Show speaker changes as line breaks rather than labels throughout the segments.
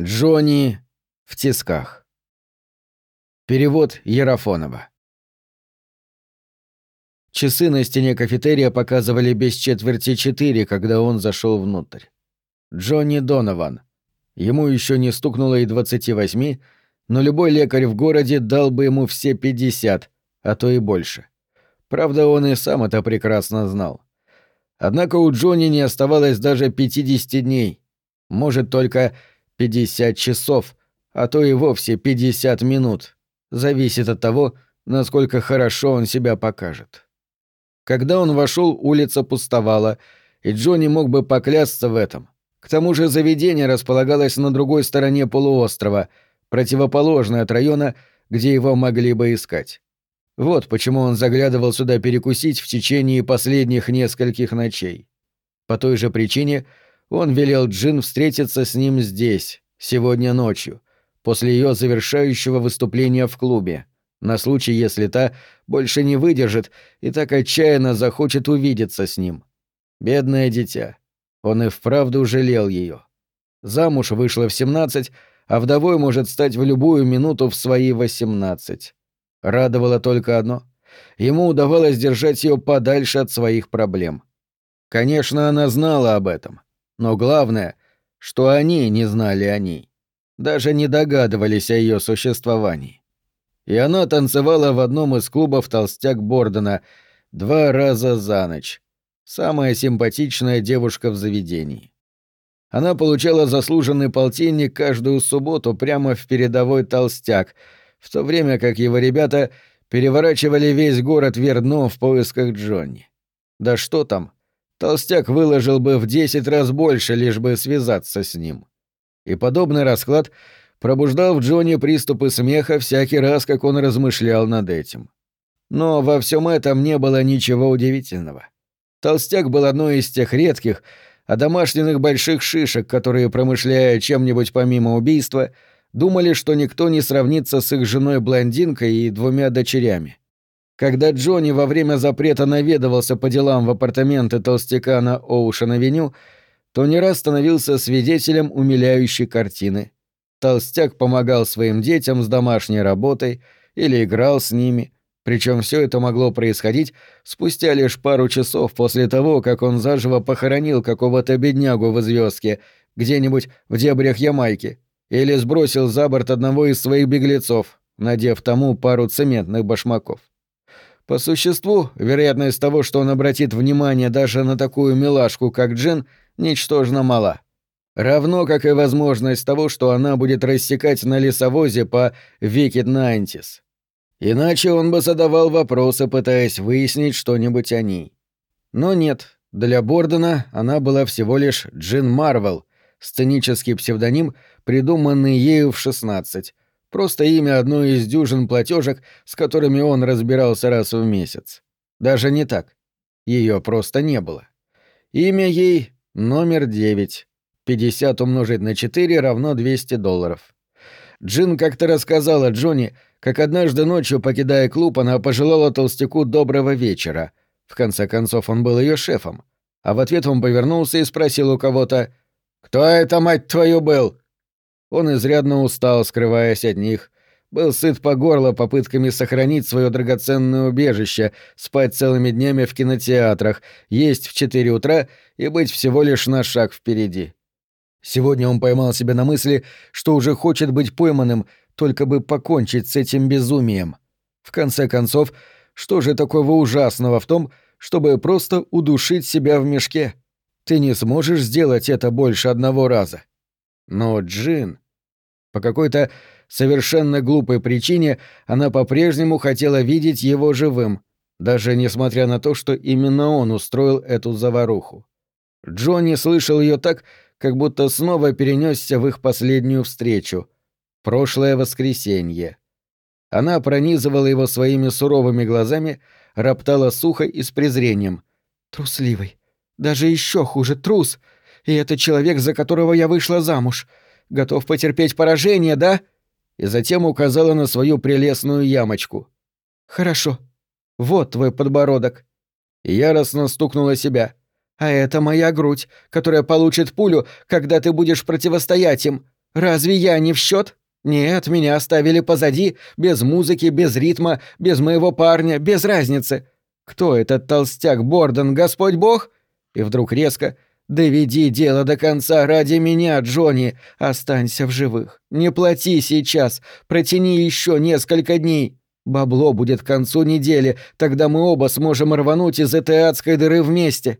Джонни в тисках. Перевод Ерофонова. Часы на стене кафетерия показывали без четверти четыре, когда он зашел внутрь. Джонни Донован. Ему еще не стукнуло и двадцати восьми, но любой лекарь в городе дал бы ему все пятьдесят, а то и больше. Правда, он и сам это прекрасно знал. Однако у Джонни не оставалось даже пятидесяти дней. Может, только 50 часов, а то и вовсе 50 минут. Зависит от того, насколько хорошо он себя покажет. Когда он вошел, улица пустовала, и Джонни мог бы поклясться в этом. К тому же заведение располагалось на другой стороне полуострова, противоположной от района, где его могли бы искать. Вот почему он заглядывал сюда перекусить в течение последних нескольких ночей. По той же причине — он велел Джин встретиться с ним здесь, сегодня ночью, после ее завершающего выступления в клубе, на случай, если та больше не выдержит и так отчаянно захочет увидеться с ним. Бедное дитя. Он и вправду жалел ее. Замуж вышла в 17, а вдовой может стать в любую минуту в свои 18. Радовало только одно. Ему удавалось держать ее подальше от своих проблем. Конечно, она знала об этом. Но главное, что они не знали о ней. Даже не догадывались о ее существовании. И она танцевала в одном из клубов толстяк Бордена два раза за ночь. Самая симпатичная девушка в заведении. Она получала заслуженный полтинник каждую субботу прямо в передовой толстяк, в то время как его ребята переворачивали весь город вверх в поисках Джонни. Да что там, толстяк выложил бы в десять раз больше, лишь бы связаться с ним. И подобный расклад пробуждал в Джонни приступы смеха всякий раз, как он размышлял над этим. Но во всем этом не было ничего удивительного. Толстяк был одной из тех редких, одомашненных больших шишек, которые, промышляя чем-нибудь помимо убийства, думали, что никто не сравнится с их женой-блондинкой и двумя дочерями. Когда Джонни во время запрета наведывался по делам в апартаменты толстяка на Оушен-авеню, то не раз становился свидетелем умиляющей картины. Толстяк помогал своим детям с домашней работой или играл с ними, причем все это могло происходить спустя лишь пару часов после того, как он заживо похоронил какого-то беднягу в звездке где-нибудь в дебрях Ямайки или сбросил за борт одного из своих беглецов, надев тому пару цементных башмаков. По существу, вероятность того, что он обратит внимание даже на такую милашку, как Джен, ничтожно мала. Равно как и возможность того, что она будет рассекать на лесовозе по Викид Найтис. Иначе он бы задавал вопросы, пытаясь выяснить что-нибудь о ней. Но нет, для Бордена она была всего лишь Джин Марвел, сценический псевдоним, придуманный ею в 16, Просто имя одной из дюжин платежек, с которыми он разбирался раз в месяц. Даже не так. Ее просто не было. Имя ей — номер 9. 50 умножить на 4 равно 200 долларов. Джин как-то рассказала Джонни, как однажды ночью, покидая клуб, она пожелала толстяку доброго вечера. В конце концов, он был ее шефом. А в ответ он повернулся и спросил у кого-то «Кто это, мать твою, был?» Он изрядно устал, скрываясь от них. Был сыт по горло попытками сохранить свое драгоценное убежище, спать целыми днями в кинотеатрах, есть в 4 утра и быть всего лишь на шаг впереди. Сегодня он поймал себя на мысли, что уже хочет быть пойманным, только бы покончить с этим безумием. В конце концов, что же такого ужасного в том, чтобы просто удушить себя в мешке? Ты не сможешь сделать это больше одного раза. Но Джин... По какой-то совершенно глупой причине она по-прежнему хотела видеть его живым, даже несмотря на то, что именно он устроил эту заваруху. Джонни слышал ее так, как будто снова перенесся в их последнюю встречу. Прошлое воскресенье. Она пронизывала его своими суровыми глазами, роптала сухо и с презрением. «Трусливый. Даже еще хуже, трус. И это человек, за которого я вышла замуж. Готов потерпеть поражение, да?» И затем указала на свою прелестную ямочку. «Хорошо. Вот твой подбородок». И яростно стукнула себя. «А это моя грудь, которая получит пулю, когда ты будешь противостоять им.
Разве я не в счет? Нет, меня оставили позади, без музыки, без ритма, без моего парня, без разницы. Кто этот толстяк Борден, Господь Бог? И вдруг резко «Доведи дело до конца ради меня, Джонни. Останься в живых. Не плати сейчас. Протяни еще несколько дней. Бабло будет к концу недели. Тогда мы оба сможем рвануть из этой адской дыры вместе».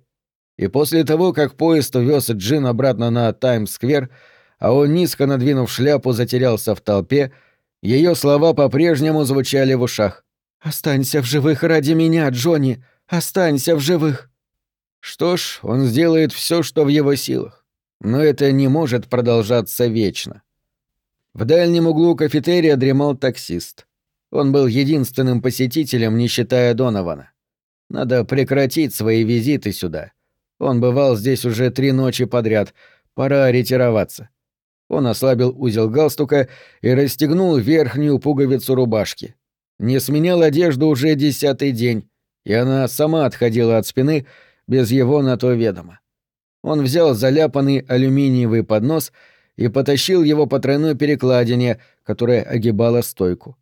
И после того, как поезд увез Джин обратно на Таймс-сквер, а он, низко надвинув шляпу, затерялся в толпе, ее слова по-прежнему звучали в ушах.
«Останься в живых ради меня, Джонни! Останься в живых!»
Что ж, он сделает все, что в его силах. Но это не может продолжаться вечно. В дальнем углу кафетерия дремал таксист. Он был единственным посетителем, не считая Донована. Надо прекратить свои визиты сюда. Он бывал здесь уже три ночи подряд. Пора ретироваться. Он ослабил узел галстука и расстегнул верхнюю пуговицу рубашки. Не сменял одежду уже десятый день, и она сама отходила от спины без его на то ведома. Он взял заляпанный алюминиевый поднос и потащил его по тройной перекладине, которая огибала стойку.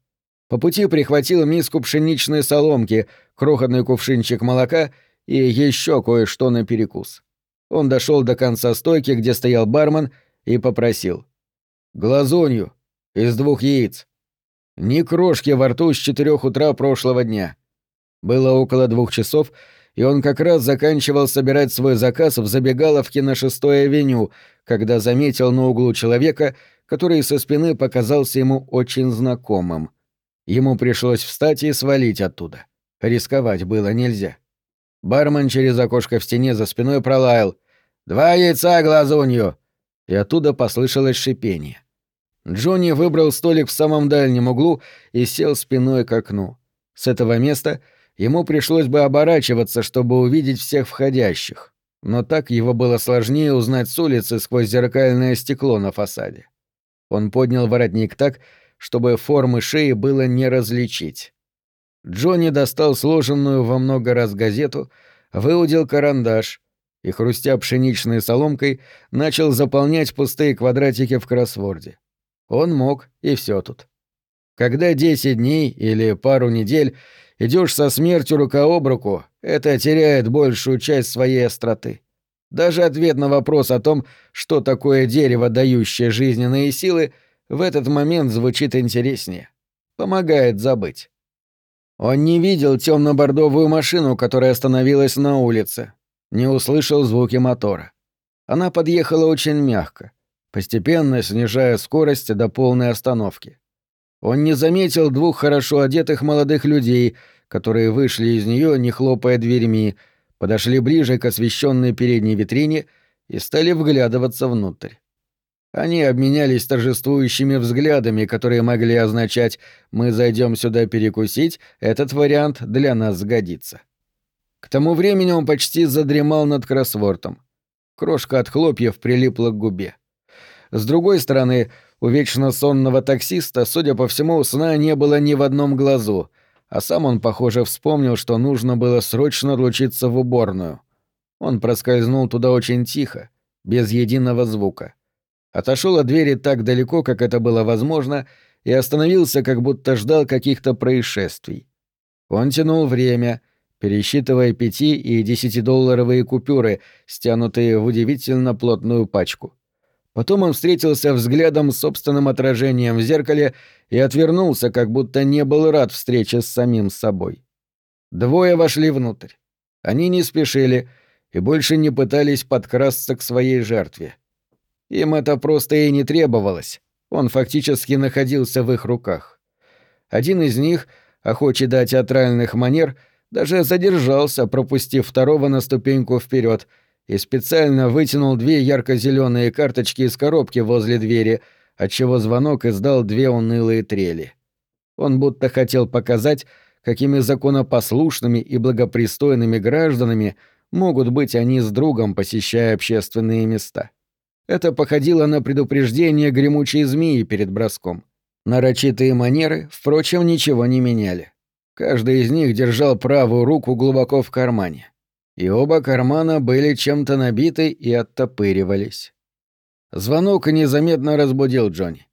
По пути прихватил миску пшеничной соломки, крохотный кувшинчик молока и еще кое-что на перекус. Он дошел до конца стойки, где стоял бармен, и попросил. «Глазунью. Из двух яиц. Ни крошки во рту с четырех утра прошлого дня». Было около двух часов, и он как раз заканчивал собирать свой заказ в забегаловке на шестой авеню, когда заметил на углу человека, который со спины показался ему очень знакомым. Ему пришлось встать и свалить оттуда. Рисковать было нельзя. Бармен через окошко в стене за спиной пролаял. «Два яйца глазунью!» и оттуда послышалось шипение. Джонни выбрал столик в самом дальнем углу и сел спиной к окну. С этого места ему пришлось бы оборачиваться, чтобы увидеть всех входящих, но так его было сложнее узнать с улицы сквозь зеркальное стекло на фасаде. Он поднял воротник так, чтобы формы шеи было не различить. Джонни достал сложенную во много раз газету, выудил карандаш, и, хрустя пшеничной соломкой, начал заполнять пустые квадратики в кроссворде. Он мог, и все тут. Когда десять дней или пару недель идешь со смертью рука об руку, это теряет большую часть своей остроты. Даже ответ на вопрос о том, что такое дерево, дающее жизненные силы, в этот момент звучит интереснее. Помогает забыть. Он не видел темно-бордовую машину, которая остановилась на улице, не услышал звуки мотора. Она подъехала очень мягко, постепенно снижая скорость до полной остановки. Он не заметил двух хорошо одетых молодых людей, которые вышли из нее, не хлопая дверьми, подошли ближе к освещенной передней витрине и стали вглядываться внутрь. Они обменялись торжествующими взглядами, которые могли означать «мы зайдем сюда перекусить, этот вариант для нас сгодится». К тому времени он почти задремал над кроссвортом. Крошка от хлопьев прилипла к губе. С другой стороны, у вечно сонного таксиста, судя по всему, сна не было ни в одном глазу, а сам он, похоже, вспомнил, что нужно было срочно отлучиться в уборную. Он проскользнул туда очень тихо, без единого звука. Отошел от двери так далеко, как это было возможно, и остановился, как будто ждал каких-то происшествий. Он тянул время — пересчитывая пяти- и десятидолларовые купюры, стянутые в удивительно плотную пачку. Потом он встретился взглядом с собственным отражением в зеркале и отвернулся, как будто не был рад встрече с самим собой. Двое вошли внутрь. Они не спешили и больше не пытались подкрасться к своей жертве. Им это просто и не требовалось. Он фактически находился в их руках. Один из них, охочий до театральных манер, — даже задержался, пропустив второго на ступеньку вперед, и специально вытянул две ярко-зеленые карточки из коробки возле двери, отчего звонок издал две унылые трели. Он будто хотел показать, какими законопослушными и благопристойными гражданами могут быть они с другом, посещая общественные места. Это походило на предупреждение гремучей змеи перед броском. Нарочитые манеры, впрочем, ничего не меняли. Каждый из них держал правую руку глубоко в кармане. И оба кармана были чем-то набиты и оттопыривались. Звонок незаметно разбудил Джонни.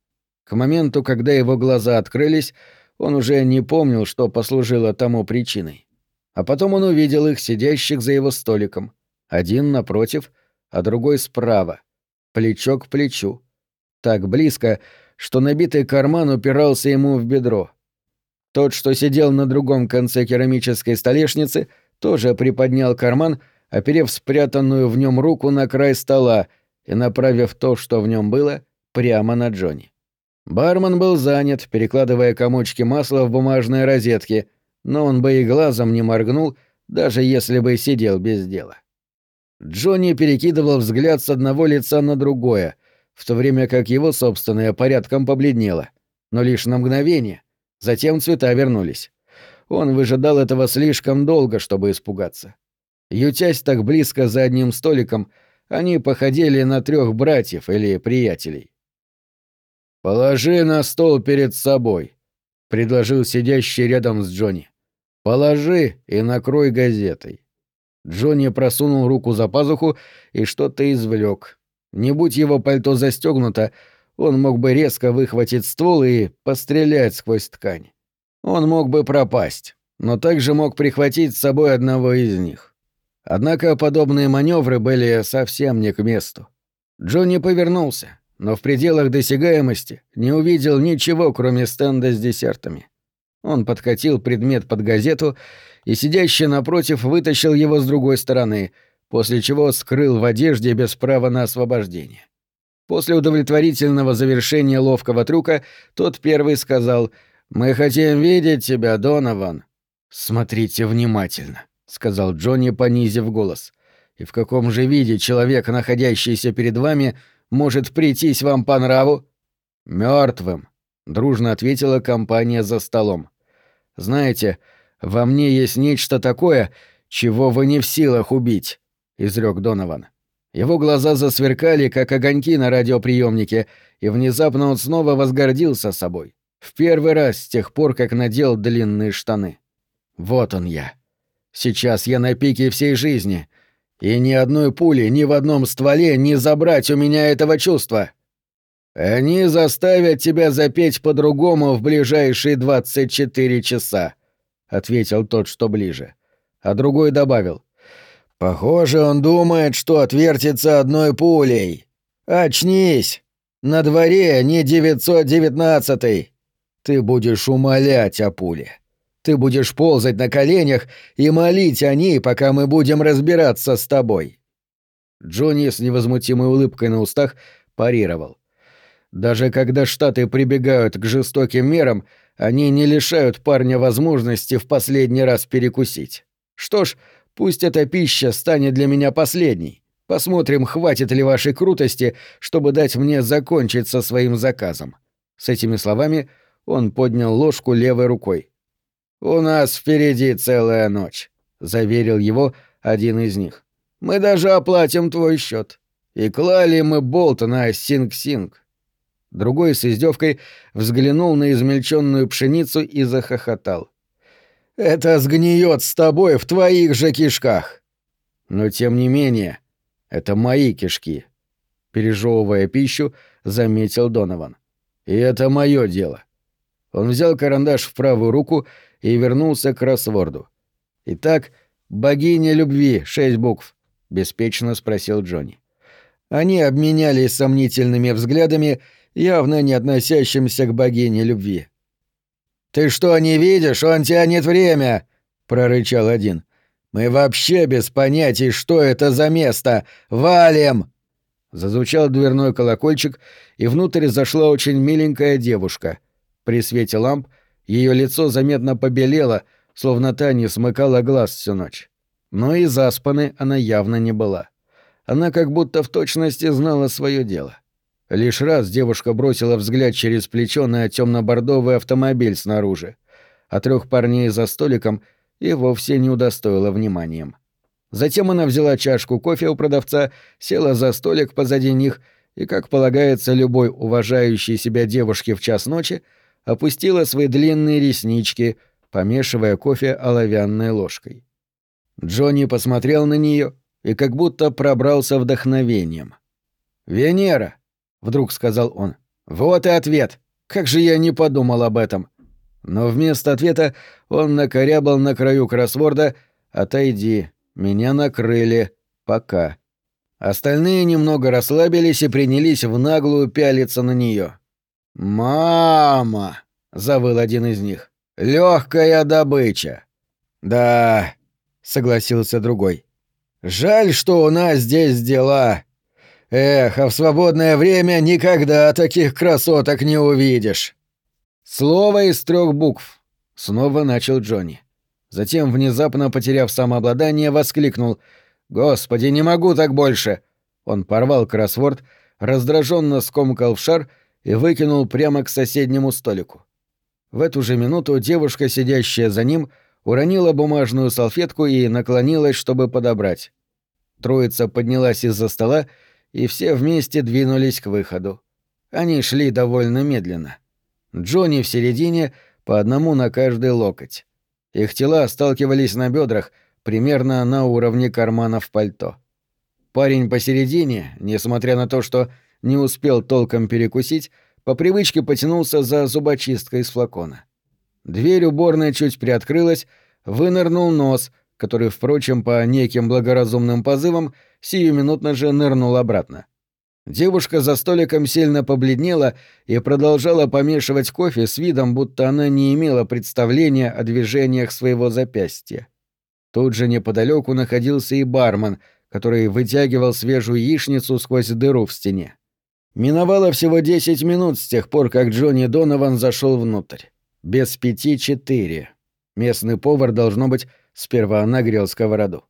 К моменту, когда его глаза открылись, он уже не помнил, что послужило тому причиной. А потом он увидел их, сидящих за его столиком. Один напротив, а другой справа. Плечо к плечу. Так близко, что набитый карман упирался ему в бедро. Тот, что сидел на другом конце керамической столешницы, тоже приподнял карман, оперев спрятанную в нем руку на край стола и направив то, что в нем было, прямо на Джонни. Бармен был занят, перекладывая комочки масла в бумажные розетки, но он бы и глазом не моргнул, даже если бы сидел без дела. Джонни перекидывал взгляд с одного лица на другое, в то время как его собственное порядком побледнело, но лишь на мгновение. Затем цвета вернулись. Он выжидал этого слишком долго, чтобы испугаться. Ютясь так близко за одним столиком, они походили на трех братьев или приятелей. «Положи на стол перед собой», — предложил сидящий рядом с Джонни. «Положи и накрой газетой». Джонни просунул руку за пазуху и что-то извлек. Не будь его пальто застегнуто, он мог бы резко выхватить ствол и пострелять сквозь ткань. Он мог бы пропасть, но также мог прихватить с собой одного из них. Однако подобные маневры были совсем не к месту. Джонни повернулся, но в пределах досягаемости не увидел ничего, кроме стенда с десертами. Он подкатил предмет под газету и, сидящий напротив, вытащил его с другой стороны, после чего скрыл в одежде без права на освобождение. После удовлетворительного завершения ловкого трюка тот первый сказал «Мы хотим видеть тебя, Донован». «Смотрите внимательно», — сказал Джонни, понизив голос. «И в каком же виде человек, находящийся перед вами, — может прийтись вам по нраву?» Мертвым, дружно ответила компания за столом. «Знаете, во мне есть нечто такое, чего вы не в силах убить», — изрек Донован. Его глаза засверкали, как огоньки на радиоприемнике, и внезапно он снова возгордился собой. В первый раз с тех пор, как надел длинные штаны. Вот он я. Сейчас я на пике всей жизни, и ни одной пули ни в одном стволе не забрать у меня этого чувства. Они заставят тебя запеть по-другому в ближайшие 24 часа, ответил тот, что ближе. А другой добавил: Похоже, он думает, что отвертится одной пулей. Очнись. На дворе не 919. Ты будешь умолять о пуле. Ты будешь ползать на коленях и молить о ней, пока мы будем разбираться с тобой». Джонни с невозмутимой улыбкой на устах парировал. «Даже когда Штаты прибегают к жестоким мерам, они не лишают парня возможности в последний раз перекусить. Что ж, пусть эта пища станет для меня последней. Посмотрим, хватит ли вашей крутости, чтобы дать мне закончить со своим заказом». С этими словами он поднял ложку левой рукой. «У нас впереди целая ночь», — заверил его один из них. «Мы даже оплатим твой счет. И клали мы болт на Синг-Синг». Другой с издевкой взглянул на измельченную пшеницу и захохотал. «Это сгниет с тобой в твоих же кишках!» «Но тем не менее, это мои кишки», — пережевывая пищу, заметил Донован. «И это мое дело». Он взял карандаш в правую руку и вернулся к кроссворду. «Итак, богиня любви, шесть букв», — беспечно спросил Джонни. Они обменялись сомнительными взглядами, явно не относящимся к богине любви. «Ты что, не видишь? Он тянет время!» — прорычал один. «Мы вообще без понятий, что это за место! Валим!» Зазвучал дверной колокольчик, и внутрь зашла очень миленькая девушка. При свете ламп ее лицо заметно побелело, словно та не смыкала глаз всю ночь. Но и заспаны она явно не была. Она как будто в точности знала свое дело. Лишь раз девушка бросила взгляд через плечо на темно-бордовый автомобиль снаружи, а трех парней за столиком и вовсе не удостоила вниманием. Затем она взяла чашку кофе у продавца, села за столик позади них и, как полагается любой уважающей себя девушке в час ночи, опустила свои длинные реснички, помешивая кофе оловянной ложкой. Джонни посмотрел на нее и как будто пробрался вдохновением. «Венера!» — вдруг сказал он. «Вот и ответ! Как же я не подумал об этом!» Но вместо ответа он накорябал на краю кроссворда «Отойди, меня накрыли, пока». Остальные немного расслабились и принялись в наглую пялиться на нее. «Мама!» — завыл один из них. Легкая добыча!» «Да», — согласился другой. «Жаль, что у нас здесь дела. Эх, а в свободное время никогда таких красоток не увидишь». «Слово из трех букв», — снова начал Джонни. Затем, внезапно потеряв самообладание, воскликнул — «Господи, не могу так больше!» Он порвал кроссворд, раздраженно скомкал в шар и выкинул прямо к соседнему столику. В эту же минуту девушка, сидящая за ним, уронила бумажную салфетку и наклонилась, чтобы подобрать. Троица поднялась из-за стола, и все вместе двинулись к выходу. Они шли довольно медленно. Джонни в середине, по одному на каждый локоть. Их тела сталкивались на бедрах, примерно на уровне карманов пальто. Парень посередине, несмотря на то, что не успел толком перекусить, по привычке потянулся за зубочисткой из флакона. Дверь уборной чуть приоткрылась, вынырнул нос, который, впрочем, по неким благоразумным позывам, сиюминутно же нырнул обратно. Девушка за столиком сильно побледнела и продолжала помешивать кофе с видом, будто она не имела представления о движениях своего запястья. Тут же неподалеку находился и бармен, который вытягивал свежую яичницу сквозь дыру в стене. Миновало всего десять минут с тех пор, как Джонни Донован зашел внутрь. Без пяти четыре. Местный повар, должно быть, сперва нагрел сковороду.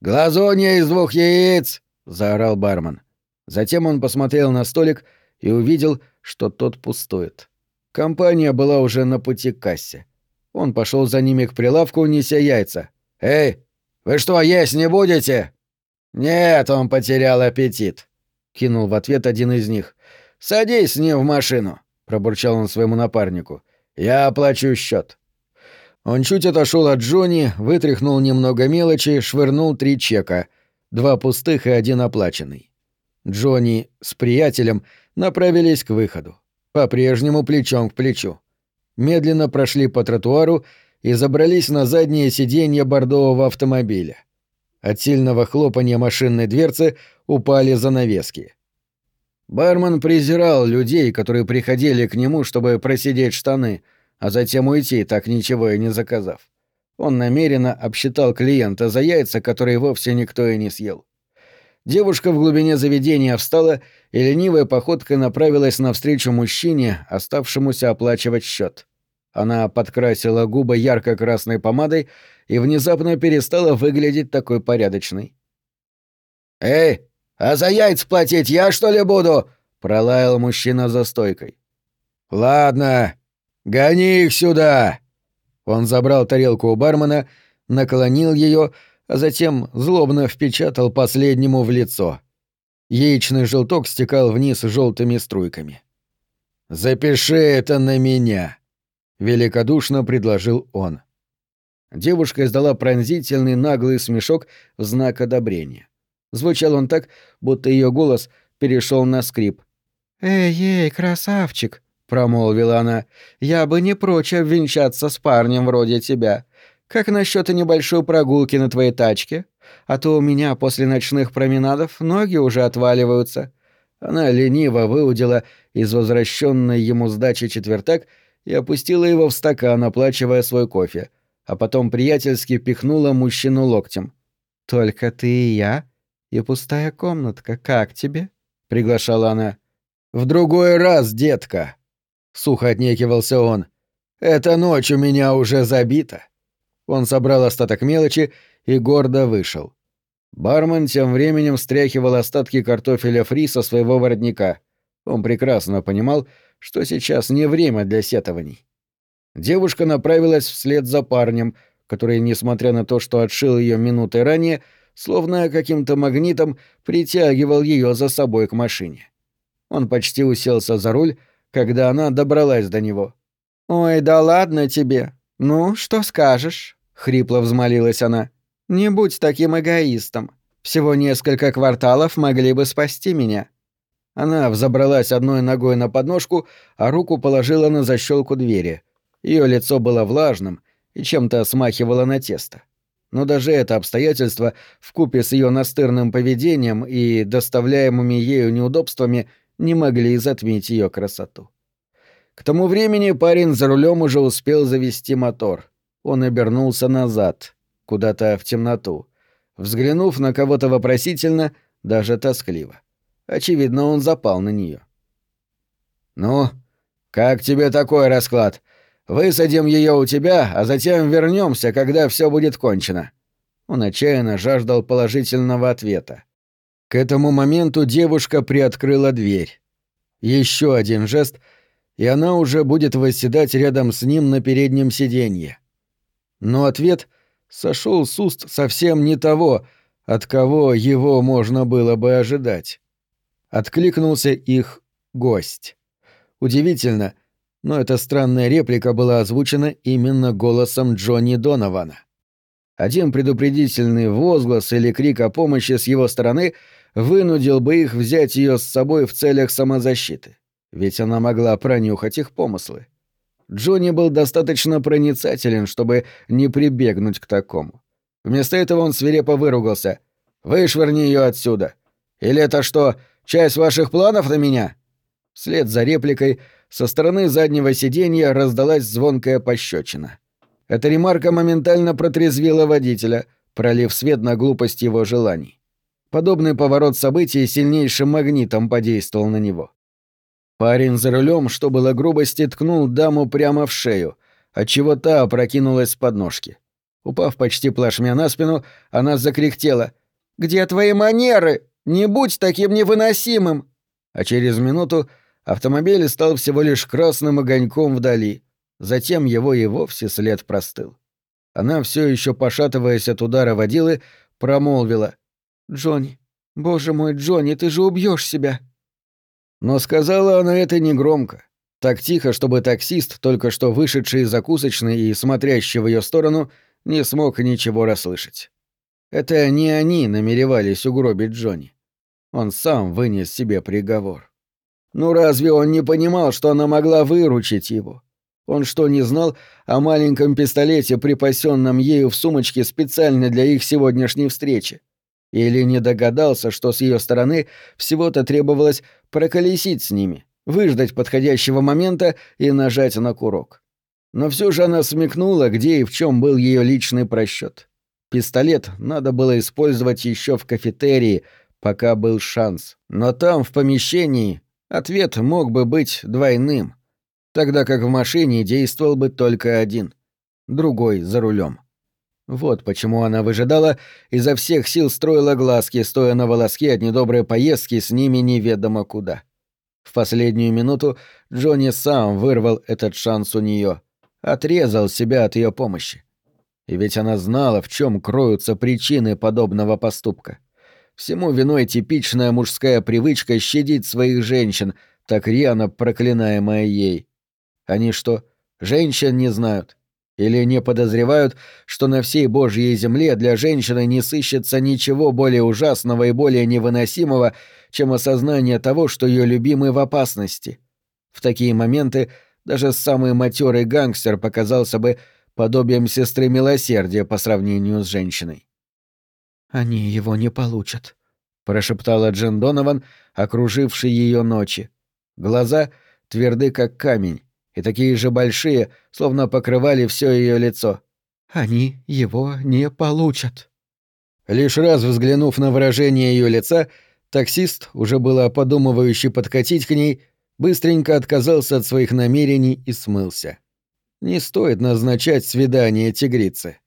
«Глазунья из двух яиц!» — заорал бармен. Затем он посмотрел на столик и увидел, что тот пустует. Компания была уже на пути к кассе. Он пошел за ними к прилавку, неся яйца. «Эй, вы что, есть не будете?» «Нет, он потерял аппетит», — кинул в ответ один из них. «Садись с ним в машину», — пробурчал он своему напарнику. «Я оплачу счет. Он чуть отошел от Джонни, вытряхнул немного мелочи, швырнул три чека, два пустых и один оплаченный. Джонни с приятелем направились к выходу, по-прежнему плечом к плечу. Медленно прошли по тротуару и забрались на заднее сиденье бордового автомобиля. От сильного хлопанья машинной дверцы упали занавески. Бармен презирал людей, которые приходили к нему, чтобы просидеть штаны, а затем уйти, так ничего и не заказав. Он намеренно обсчитал клиента за яйца, которые вовсе никто и не съел. Девушка в глубине заведения встала и ленивой походкой направилась навстречу мужчине, оставшемуся оплачивать счет. Она подкрасила губы ярко-красной помадой и внезапно перестала выглядеть такой порядочной. «Эй, а за яйца платить я, что ли, буду?» — пролаял мужчина за стойкой. «Ладно, гони их сюда!» Он забрал тарелку у бармена, наклонил ее, а затем злобно впечатал последнему в лицо. Яичный желток стекал вниз желтыми струйками. «Запиши это на меня!» — великодушно предложил он. Девушка издала пронзительный наглый смешок в знак одобрения. Звучал он так, будто ее голос перешел на скрип. «Эй-ей, красавчик!» — промолвила она. «Я бы не прочь обвенчаться с парнем вроде тебя. Как насчет небольшой прогулки на твоей тачке? А то у меня после ночных променадов ноги уже отваливаются». Она лениво выудила из возвращенной ему сдачи четвертак и опустила его в стакан, оплачивая свой кофе, а потом приятельски пихнула мужчину локтем. «Только ты и я? И пустая комнатка, как тебе?» — приглашала она. «В другой раз, детка!» — сухо отнекивался он. «Эта ночь у меня уже забита». Он собрал остаток мелочи и гордо вышел. Бармен тем временем встряхивал остатки картофеля фри со своего воротника. Он прекрасно понимал, что сейчас не время для сетований. Девушка направилась вслед за парнем, который, несмотря на то, что отшил ее минутой ранее, словно каким-то магнитом притягивал ее за собой к машине. Он почти уселся за руль, когда она добралась до него. «Ой, да ладно тебе. Ну, что скажешь?» — хрипло взмолилась она. «Не будь таким эгоистом. Всего несколько кварталов могли бы спасти меня». Она взобралась одной ногой на подножку, а руку положила на защелку двери. Ее лицо было влажным и чем-то смахивало на тесто. Но даже это обстоятельство, вкупе с ее настырным поведением и доставляемыми ею неудобствами, не могли затмить ее красоту. К тому времени парень за рулем уже успел завести мотор. Он обернулся назад, куда-то в темноту, взглянув на кого-то вопросительно, даже тоскливо. Очевидно, он запал на нее. «Ну, как тебе такой расклад? Высадим ее у тебя, а затем вернемся, когда все будет кончено». Он отчаянно жаждал положительного ответа. К этому моменту девушка приоткрыла дверь. Еще один жест, и она уже будет восседать рядом с ним на переднем сиденье. Но ответ сошел с уст совсем не того, от кого его можно было бы ожидать. Откликнулся их гость. Удивительно, но эта странная реплика была озвучена именно голосом Джонни Донована. Один предупредительный возглас или крик о помощи с его стороны вынудил бы их взять ее с собой в целях самозащиты, ведь она могла пронюхать их помыслы. Джонни был достаточно проницателен, чтобы не прибегнуть к такому. Вместо этого он свирепо выругался. «Вышвырни ее отсюда! Или это что, Часть ваших планов на меня?» Вслед за репликой со стороны заднего сиденья раздалась звонкая пощечина. Эта ремарка моментально протрезвила водителя, пролив свет на глупость его желаний. Подобный поворот событий сильнейшим магнитом подействовал на него. Парень за рулем, что было грубости, ткнул даму прямо в шею, отчего та опрокинулась с подножки. Упав почти плашмя на спину, она закряхтела. «Где твои манеры?» Не будь таким невыносимым!» А через минуту автомобиль стал всего лишь красным огоньком вдали. Затем его и вовсе след простыл. Она все еще пошатываясь от удара водилы, промолвила. «Джонни, боже мой, Джонни, ты же убьешь себя!» Но сказала она это негромко, так тихо, чтобы таксист, только что вышедший из закусочной и смотрящий в ее сторону, не смог ничего расслышать. Это не они намеревались угробить Джонни. Он сам вынес себе приговор. Ну разве он не понимал, что она могла выручить его? Он что, не знал о маленьком пистолете, припасенном ею в сумочке специально для их сегодняшней встречи? Или не догадался, что с ее стороны всего-то требовалось проколесить с ними, выждать подходящего момента и нажать на курок? Но все же она смекнула, где и в чем был ее личный просчет. Пистолет надо было использовать еще в кафетерии, пока был шанс. Но там, в помещении, ответ мог бы быть двойным, тогда как в машине действовал бы только один, другой за рулем. Вот почему она выжидала, изо всех сил строила глазки, стоя на волоске от недоброй поездки с ними неведомо куда. В последнюю минуту Джонни сам вырвал этот шанс у нее, отрезал себя от ее помощи. И ведь она знала, в чем кроются причины подобного поступка. Всему виной типичная мужская привычка щадить своих женщин, так рьяно проклинаемая ей. Они что, женщин не знают? Или не подозревают, что на всей Божьей земле для женщины не сыщется ничего более ужасного и более невыносимого, чем осознание того, что ее любимый в опасности? В такие моменты даже самый матерый гангстер показался бы подобием сестры милосердия по сравнению с женщиной.
«Они его не получат», —
прошептала Джен Донован, окруживший ее ночи. Глаза тверды, как камень, и такие же большие, словно покрывали все ее лицо.
«Они его не получат».
Лишь раз взглянув на выражение ее лица, таксист, уже было подумывающий подкатить к ней, быстренько отказался от своих намерений и смылся. Не стоит назначать свидание тигрицы.